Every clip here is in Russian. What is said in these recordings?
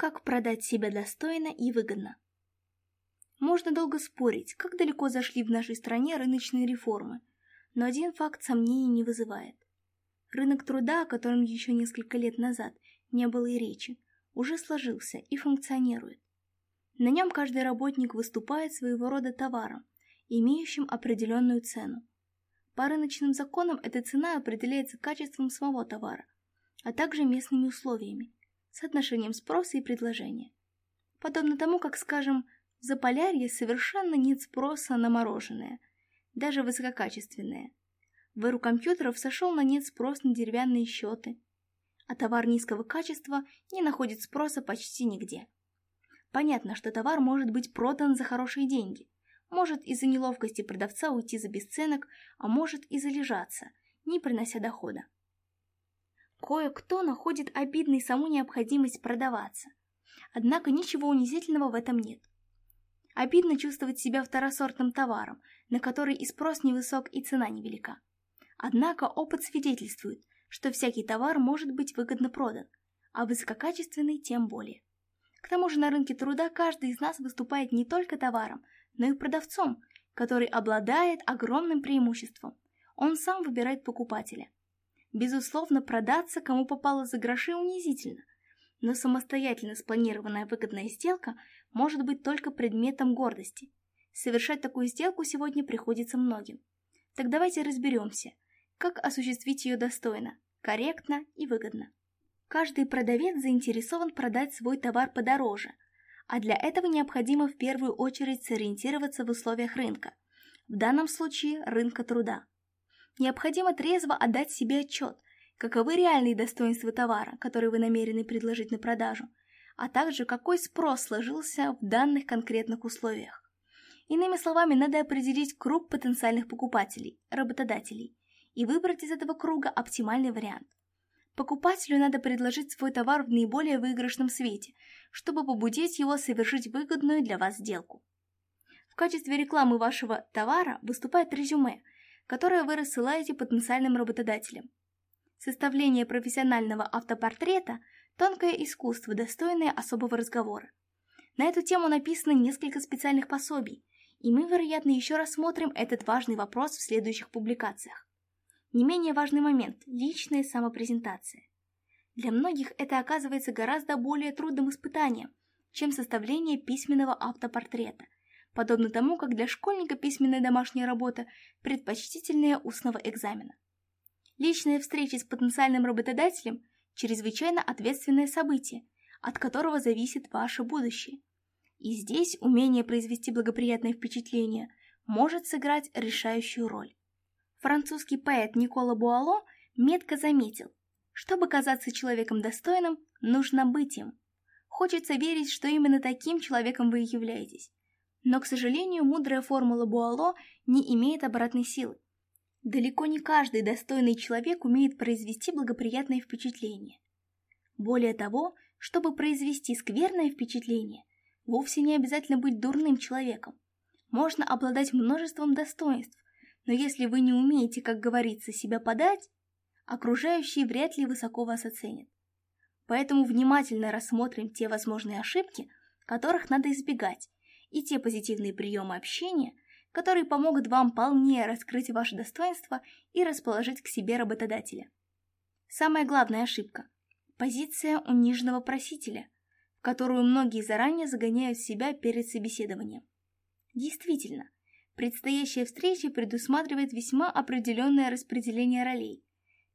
Как продать себя достойно и выгодно? Можно долго спорить, как далеко зашли в нашей стране рыночные реформы, но один факт сомнений не вызывает. Рынок труда, о котором еще несколько лет назад не было и речи, уже сложился и функционирует. На нем каждый работник выступает своего рода товаром, имеющим определенную цену. По рыночным законам эта цена определяется качеством самого товара, а также местными условиями, соотношением спроса и предложения. Подобно тому, как, скажем, в Заполярье совершенно нет спроса на мороженое, даже высококачественное. В эру компьютеров сошел на нет спрос на деревянные счеты, а товар низкого качества не находит спроса почти нигде. Понятно, что товар может быть продан за хорошие деньги, может из-за неловкости продавца уйти за бесценок, а может и залежаться, не принося дохода. Кое-кто находит обидной саму необходимость продаваться. Однако ничего унизительного в этом нет. Обидно чувствовать себя второсортным товаром, на который и спрос невысок, и цена невелика. Однако опыт свидетельствует, что всякий товар может быть выгодно продан, а высококачественный тем более. К тому же на рынке труда каждый из нас выступает не только товаром, но и продавцом, который обладает огромным преимуществом. Он сам выбирает покупателя – Безусловно, продаться кому попало за гроши унизительно, но самостоятельно спланированная выгодная сделка может быть только предметом гордости. Совершать такую сделку сегодня приходится многим. Так давайте разберемся, как осуществить ее достойно, корректно и выгодно. Каждый продавец заинтересован продать свой товар подороже, а для этого необходимо в первую очередь сориентироваться в условиях рынка, в данном случае рынка труда необходимо трезво отдать себе отчет, каковы реальные достоинства товара, который вы намерены предложить на продажу, а также какой спрос сложился в данных конкретных условиях. Иными словами, надо определить круг потенциальных покупателей, работодателей, и выбрать из этого круга оптимальный вариант. Покупателю надо предложить свой товар в наиболее выигрышном свете, чтобы побудить его совершить выгодную для вас сделку. В качестве рекламы вашего товара выступает резюме, которое вы рассылаете потенциальным работодателям. Составление профессионального автопортрета – тонкое искусство, достойное особого разговора. На эту тему написано несколько специальных пособий, и мы, вероятно, еще рассмотрим этот важный вопрос в следующих публикациях. Не менее важный момент – личная самопрезентация. Для многих это оказывается гораздо более трудным испытанием, чем составление письменного автопортрета – подобно тому, как для школьника письменная домашняя работа предпочтительнее устного экзамена. Личная встреча с потенциальным работодателем – чрезвычайно ответственное событие, от которого зависит ваше будущее. И здесь умение произвести благоприятное впечатление может сыграть решающую роль. Французский поэт Никола Буало метко заметил, чтобы казаться человеком достойным, нужно быть им. Хочется верить, что именно таким человеком вы и являетесь. Но, к сожалению, мудрая формула Буало не имеет обратной силы. Далеко не каждый достойный человек умеет произвести благоприятное впечатление. Более того, чтобы произвести скверное впечатление, вовсе не обязательно быть дурным человеком. Можно обладать множеством достоинств, но если вы не умеете, как говорится, себя подать, окружающие вряд ли высоко вас оценят. Поэтому внимательно рассмотрим те возможные ошибки, которых надо избегать, и те позитивные приемы общения, которые помогут вам полнее раскрыть ваше достоинство и расположить к себе работодателя. Самая главная ошибка – позиция униженного просителя, в которую многие заранее загоняют себя перед собеседованием. Действительно, предстоящая встреча предусматривает весьма определенное распределение ролей,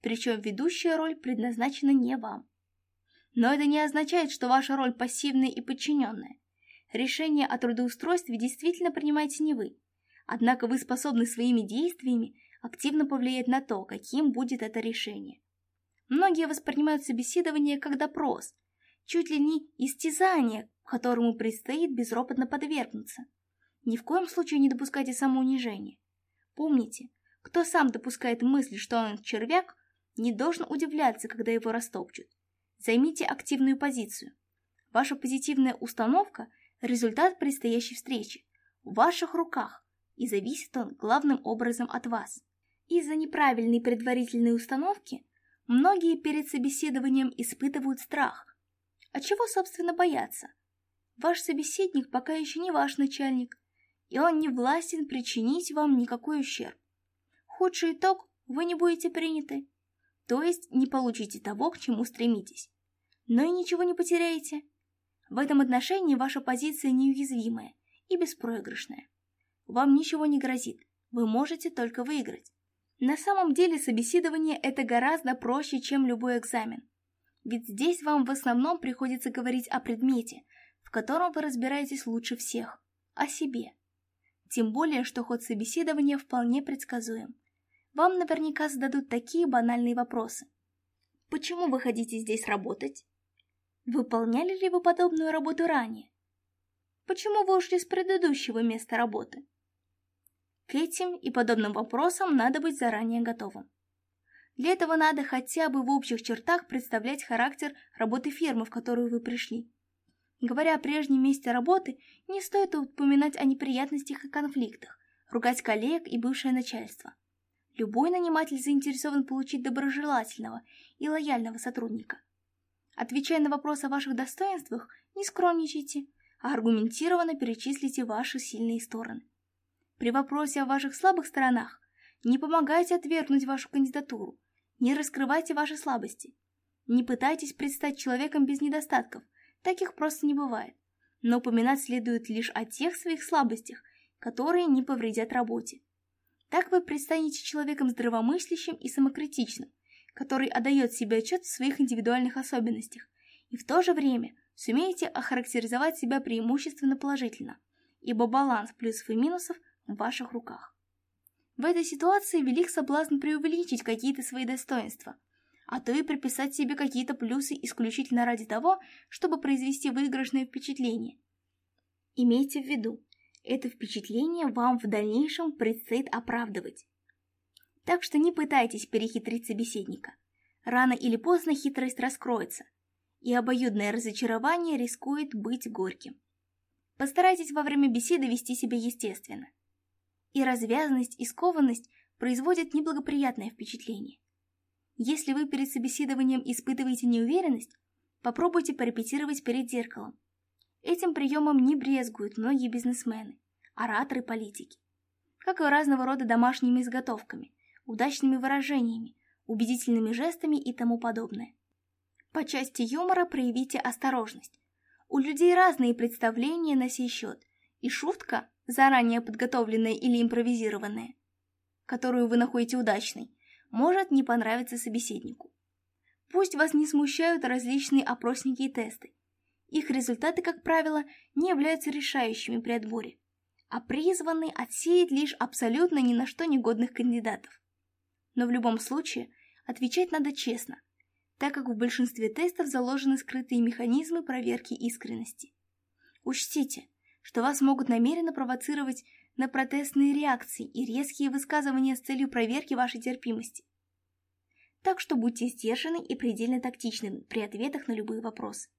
причем ведущая роль предназначена не вам. Но это не означает, что ваша роль пассивная и подчиненная. Решение о трудоустройстве действительно принимаете не вы. Однако вы способны своими действиями активно повлиять на то, каким будет это решение. Многие воспринимают собеседование как допрос, чуть ли не истязание, которому предстоит безропотно подвергнуться. Ни в коем случае не допускайте самоунижения. Помните, кто сам допускает мысль, что он червяк, не должен удивляться, когда его растопчут. Займите активную позицию. Ваша позитивная установка – Результат предстоящей встречи в ваших руках, и зависит он главным образом от вас. Из-за неправильной предварительной установки многие перед собеседованием испытывают страх. А чего, собственно, бояться? Ваш собеседник пока еще не ваш начальник, и он не властен причинить вам никакой ущерб. Худший итог – вы не будете приняты, то есть не получите того, к чему стремитесь. Но и ничего не потеряете – в этом отношении ваша позиция неуязвимая и беспроигрышная. Вам ничего не грозит, вы можете только выиграть. На самом деле собеседование это гораздо проще, чем любой экзамен. Ведь здесь вам в основном приходится говорить о предмете, в котором вы разбираетесь лучше всех, о себе. Тем более, что ход собеседования вполне предсказуем. Вам наверняка зададут такие банальные вопросы. Почему вы хотите здесь работать? Выполняли ли вы подобную работу ранее? Почему вы ушли с предыдущего места работы? К этим и подобным вопросам надо быть заранее готовым. Для этого надо хотя бы в общих чертах представлять характер работы фирмы, в которую вы пришли. Говоря о прежнем месте работы, не стоит упоминать о неприятностях и конфликтах, ругать коллег и бывшее начальство. Любой наниматель заинтересован получить доброжелательного и лояльного сотрудника – Отвечая на вопрос о ваших достоинствах, не скромничайте, а аргументированно перечислите ваши сильные стороны. При вопросе о ваших слабых сторонах не помогайте отвергнуть вашу кандидатуру, не раскрывайте ваши слабости. Не пытайтесь предстать человеком без недостатков, таких просто не бывает. Но упоминать следует лишь о тех своих слабостях, которые не повредят работе. Так вы предстанете человеком здравомыслящим и самокритичным, который отдает себе отчет в своих индивидуальных особенностях, и в то же время сумеете охарактеризовать себя преимущественно положительно, ибо баланс плюсов и минусов в ваших руках. В этой ситуации велик соблазн преувеличить какие-то свои достоинства, а то и приписать себе какие-то плюсы исключительно ради того, чтобы произвести выигрышное впечатление. Имейте в виду, это впечатление вам в дальнейшем предстоит оправдывать так что не пытайтесь перехитрить собеседника. Рано или поздно хитрость раскроется, и обоюдное разочарование рискует быть горьким. Постарайтесь во время беседы вести себя естественно. И развязанность, и скованность производят неблагоприятное впечатление. Если вы перед собеседованием испытываете неуверенность, попробуйте порепетировать перед зеркалом. Этим приемом не брезгуют многие бизнесмены, ораторы, политики, как и разного рода домашними изготовками – удачными выражениями, убедительными жестами и тому подобное. По части юмора проявите осторожность. У людей разные представления на сей счет, и шутка, заранее подготовленная или импровизированная, которую вы находите удачной, может не понравиться собеседнику. Пусть вас не смущают различные опросники и тесты. Их результаты, как правило, не являются решающими при отборе, а призваны отсеять лишь абсолютно ни на что негодных кандидатов но в любом случае отвечать надо честно, так как в большинстве тестов заложены скрытые механизмы проверки искренности. Учтите, что вас могут намеренно провоцировать на протестные реакции и резкие высказывания с целью проверки вашей терпимости. Так что будьте сдержаны и предельно тактичны при ответах на любые вопросы.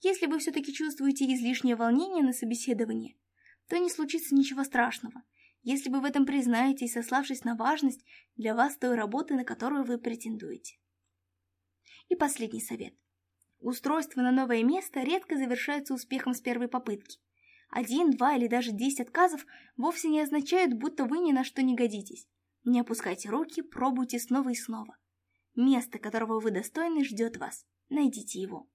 Если вы все-таки чувствуете излишнее волнение на собеседовании, то не случится ничего страшного – если вы в этом признаетесь, сославшись на важность для вас той работы, на которую вы претендуете. И последний совет. Устройство на новое место редко завершается успехом с первой попытки. Один, два или даже десять отказов вовсе не означают, будто вы ни на что не годитесь. Не опускайте руки, пробуйте снова и снова. Место, которого вы достойны, ждет вас. Найдите его.